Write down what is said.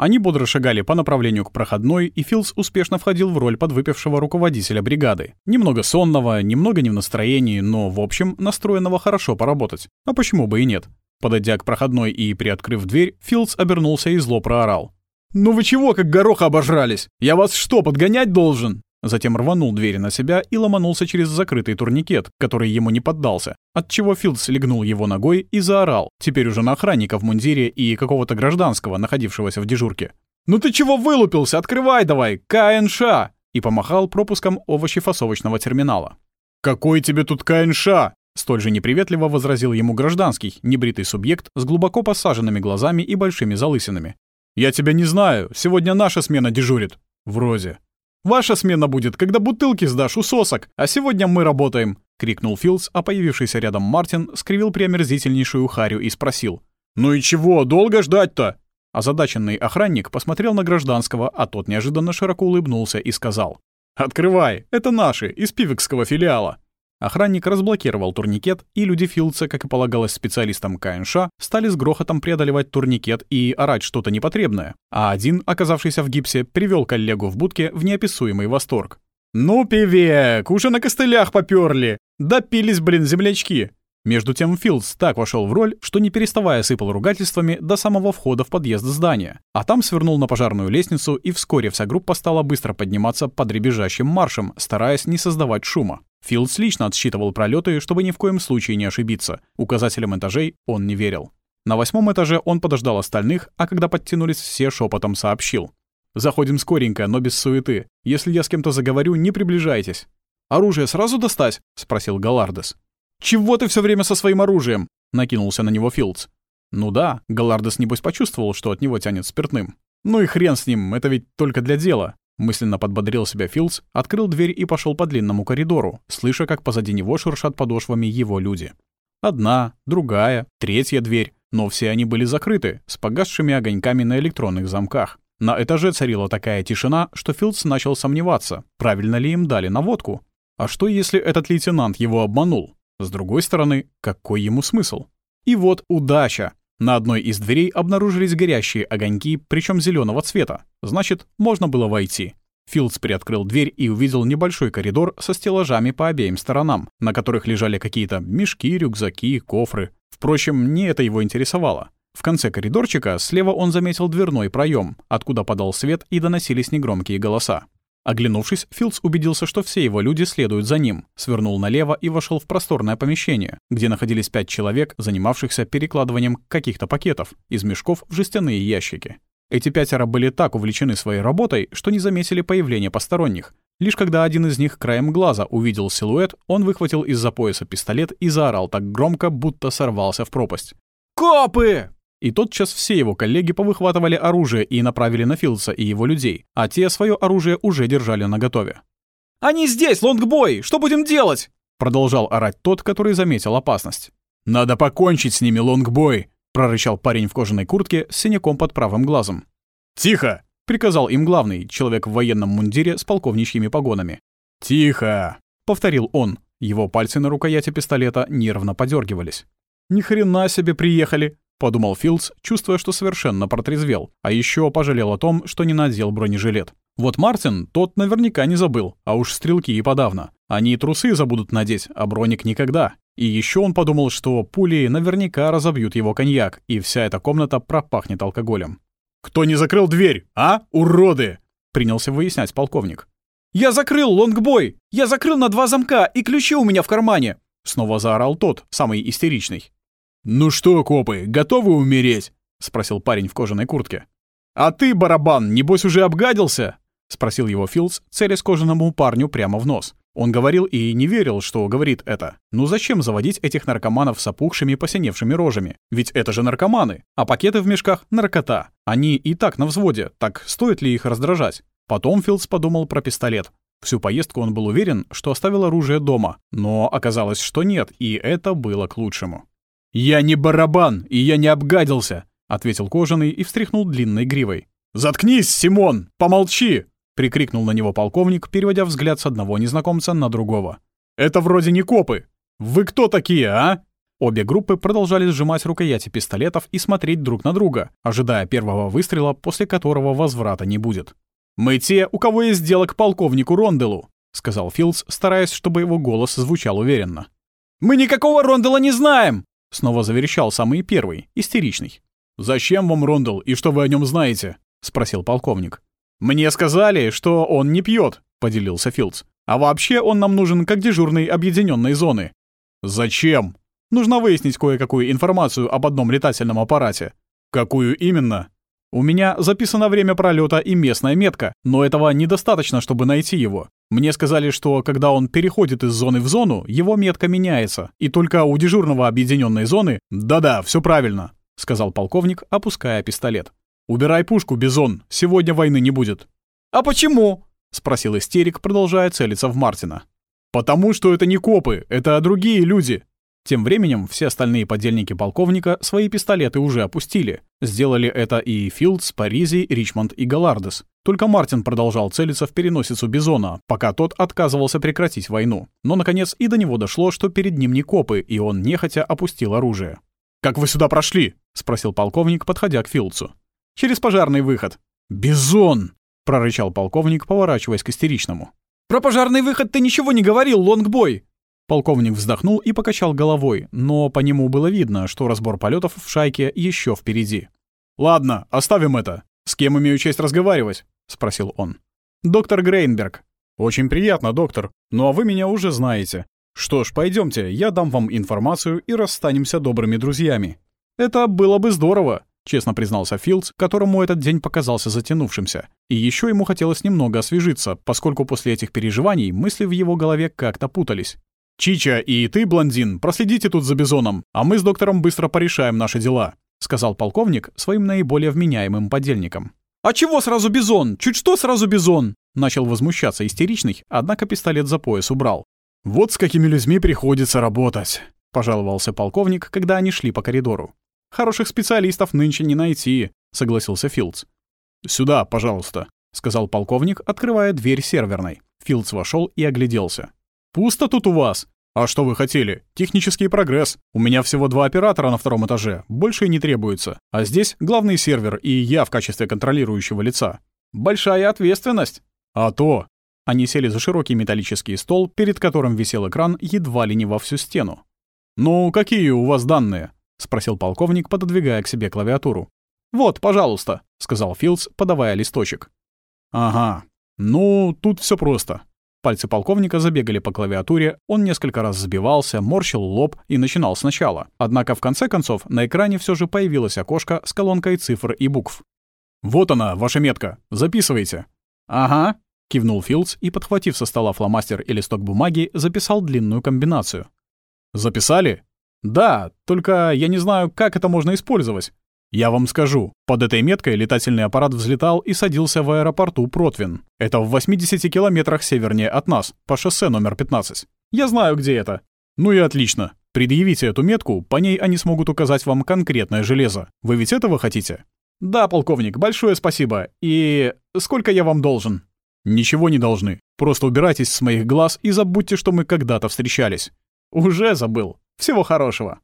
Они бодро шагали по направлению к проходной, и Филс успешно входил в роль подвыпившего руководителя бригады. Немного сонного, немного не в настроении, но, в общем, настроенного хорошо поработать. А почему бы и нет? Подойдя к проходной и приоткрыв дверь, Филдс обернулся и зло проорал. «Ну вы чего, как гороха обожрались? Я вас что, подгонять должен?» Затем рванул двери на себя и ломанулся через закрытый турникет, который ему не поддался, отчего Филдс легнул его ногой и заорал, теперь уже на охранника в мундире и какого-то гражданского, находившегося в дежурке. «Ну ты чего вылупился? Открывай давай! КНШ!» и помахал пропуском овощефасовочного терминала. «Какой тебе тут КНШ?» Столь же неприветливо возразил ему гражданский, небритый субъект с глубоко посаженными глазами и большими залысинами. «Я тебя не знаю. Сегодня наша смена дежурит». «Вроде». «Ваша смена будет, когда бутылки сдашь у сосок, а сегодня мы работаем!» — крикнул Филдс, а появившийся рядом Мартин скривил преомерзительнейшую харю и спросил. «Ну и чего, долго ждать-то?» Озадаченный охранник посмотрел на гражданского, а тот неожиданно широко улыбнулся и сказал. «Открывай, это наши, из пивекского филиала». Охранник разблокировал турникет, и люди Филдса, как и полагалось специалистам КНШ, стали с грохотом преодолевать турникет и орать что-то непотребное. А один, оказавшийся в гипсе, привел коллегу в будке в неописуемый восторг. «Ну, певек, уже на костылях попёрли! Допились, блин, землячки!» Между тем Филдс так вошел в роль, что не переставая сыпал ругательствами до самого входа в подъезд здания. А там свернул на пожарную лестницу, и вскоре вся группа стала быстро подниматься под дребезжащим маршем, стараясь не создавать шума. Филдс лично отсчитывал пролеты, чтобы ни в коем случае не ошибиться. Указателям этажей он не верил. На восьмом этаже он подождал остальных, а когда подтянулись все, шепотом сообщил. «Заходим скоренько, но без суеты. Если я с кем-то заговорю, не приближайтесь». «Оружие сразу достать?» — спросил Галардес. «Чего ты все время со своим оружием?» — накинулся на него Филдс. «Ну да, Галардес небось почувствовал, что от него тянет спиртным. Ну и хрен с ним, это ведь только для дела. Мысленно подбодрил себя Филдс, открыл дверь и пошел по длинному коридору, слыша, как позади него шуршат подошвами его люди. Одна, другая, третья дверь, но все они были закрыты, с погасшими огоньками на электронных замках. На этаже царила такая тишина, что Филдс начал сомневаться, правильно ли им дали наводку. А что, если этот лейтенант его обманул? С другой стороны, какой ему смысл? И вот удача! На одной из дверей обнаружились горящие огоньки, причем зеленого цвета. Значит, можно было войти. Филдс приоткрыл дверь и увидел небольшой коридор со стеллажами по обеим сторонам, на которых лежали какие-то мешки, рюкзаки, кофры. Впрочем, не это его интересовало. В конце коридорчика слева он заметил дверной проем, откуда подал свет и доносились негромкие голоса. Оглянувшись, Филдс убедился, что все его люди следуют за ним, свернул налево и вошел в просторное помещение, где находились пять человек, занимавшихся перекладыванием каких-то пакетов из мешков в жестяные ящики. Эти пятеро были так увлечены своей работой, что не заметили появления посторонних. Лишь когда один из них краем глаза увидел силуэт, он выхватил из-за пояса пистолет и заорал так громко, будто сорвался в пропасть. «Копы!» И тотчас все его коллеги повыхватывали оружие и направили на Филдса и его людей, а те свое оружие уже держали наготове. «Они здесь, лонгбой! Что будем делать?» Продолжал орать тот, который заметил опасность. «Надо покончить с ними, лонгбой!» Прорычал парень в кожаной куртке с синяком под правым глазом. «Тихо!» — приказал им главный, человек в военном мундире с полковничьими погонами. «Тихо!» — повторил он. Его пальцы на рукояти пистолета нервно подергивались. «Ни хрена себе приехали!» подумал Филдс, чувствуя, что совершенно протрезвел, а еще пожалел о том, что не надел бронежилет. Вот Мартин, тот наверняка не забыл, а уж стрелки и подавно. Они и трусы забудут надеть, а броник никогда. И еще он подумал, что пули наверняка разобьют его коньяк, и вся эта комната пропахнет алкоголем. «Кто не закрыл дверь, а, уроды?» — принялся выяснять полковник. «Я закрыл, лонгбой! Я закрыл на два замка, и ключи у меня в кармане!» Снова заорал тот, самый истеричный. «Ну что, копы, готовы умереть?» — спросил парень в кожаной куртке. «А ты, барабан, небось уже обгадился?» — спросил его Филдс, целясь кожаному парню прямо в нос. Он говорил и не верил, что говорит это. Ну зачем заводить этих наркоманов с опухшими посиневшими рожами? Ведь это же наркоманы, а пакеты в мешках — наркота. Они и так на взводе, так стоит ли их раздражать? Потом Филдс подумал про пистолет. Всю поездку он был уверен, что оставил оружие дома, но оказалось, что нет, и это было к лучшему. «Я не барабан, и я не обгадился», — ответил кожаный и встряхнул длинной гривой. «Заткнись, Симон! Помолчи!» — прикрикнул на него полковник, переводя взгляд с одного незнакомца на другого. «Это вроде не копы. Вы кто такие, а?» Обе группы продолжали сжимать рукояти пистолетов и смотреть друг на друга, ожидая первого выстрела, после которого возврата не будет. «Мы те, у кого есть дело к полковнику Ронделу», — сказал Филдс, стараясь, чтобы его голос звучал уверенно. «Мы никакого Рондела не знаем!» — снова заверещал самый первый, истеричный. «Зачем вам Рондел и что вы о нем знаете?» — спросил полковник. «Мне сказали, что он не пьет», — поделился Филдс. «А вообще он нам нужен как дежурный объединенной зоны». «Зачем?» «Нужно выяснить кое-какую информацию об одном летательном аппарате». «Какую именно?» «У меня записано время пролета и местная метка, но этого недостаточно, чтобы найти его. Мне сказали, что когда он переходит из зоны в зону, его метка меняется, и только у дежурного объединенной зоны... Да-да, все правильно, сказал полковник, опуская пистолет. Убирай пушку, Бизон, сегодня войны не будет. А почему? спросил истерик, продолжая целиться в Мартина. Потому что это не копы, это другие люди, тем временем все остальные подельники полковника свои пистолеты уже опустили. Сделали это и Филдс, Паризи, Ричмонд и Галардес. Только Мартин продолжал целиться в переносицу Бизона, пока тот отказывался прекратить войну. Но, наконец, и до него дошло, что перед ним не копы, и он нехотя опустил оружие. «Как вы сюда прошли?» — спросил полковник, подходя к Филдсу. «Через пожарный выход». «Бизон!» — прорычал полковник, поворачиваясь к истеричному. «Про пожарный выход ты ничего не говорил, лонгбой!» Полковник вздохнул и покачал головой, но по нему было видно, что разбор полетов в шайке еще впереди. «Ладно, оставим это. С кем имею честь разговаривать?» — спросил он. «Доктор Грейнберг». «Очень приятно, доктор. Ну а вы меня уже знаете. Что ж, пойдемте, я дам вам информацию и расстанемся добрыми друзьями». «Это было бы здорово», — честно признался Филдс, которому этот день показался затянувшимся. И еще ему хотелось немного освежиться, поскольку после этих переживаний мысли в его голове как-то путались. «Чича и ты, блондин, проследите тут за Бизоном, а мы с доктором быстро порешаем наши дела», — сказал полковник своим наиболее вменяемым подельникам. «А чего сразу Бизон? Чуть что сразу Бизон?» Начал возмущаться истеричный, однако пистолет за пояс убрал. «Вот с какими людьми приходится работать», — пожаловался полковник, когда они шли по коридору. «Хороших специалистов нынче не найти», — согласился Филдс. «Сюда, пожалуйста», — сказал полковник, открывая дверь серверной. Филдс вошел и огляделся. «Пусто тут у вас. А что вы хотели? Технический прогресс. У меня всего два оператора на втором этаже, больше не требуется. А здесь главный сервер и я в качестве контролирующего лица. Большая ответственность. А то. Они сели за широкий металлический стол, перед которым висел экран едва ли не во всю стену. «Ну, какие у вас данные?» — спросил полковник, пододвигая к себе клавиатуру. «Вот, пожалуйста», — сказал Филдс, подавая листочек. «Ага. Ну, тут все просто. Пальцы полковника забегали по клавиатуре, он несколько раз сбивался, морщил лоб и начинал сначала. Однако в конце концов на экране все же появилось окошко с колонкой цифр и букв. «Вот она, ваша метка. Записывайте». «Ага», — кивнул Филдс и, подхватив со стола фломастер и листок бумаги, записал длинную комбинацию. «Записали?» «Да, только я не знаю, как это можно использовать. Я вам скажу, под этой меткой летательный аппарат взлетал и садился в аэропорту Протвин. Это в 80 километрах севернее от нас, по шоссе номер 15. Я знаю, где это. Ну и отлично. Предъявите эту метку, по ней они смогут указать вам конкретное железо. Вы ведь этого хотите? Да, полковник, большое спасибо. И сколько я вам должен? Ничего не должны. Просто убирайтесь с моих глаз и забудьте, что мы когда-то встречались. Уже забыл. Всего хорошего.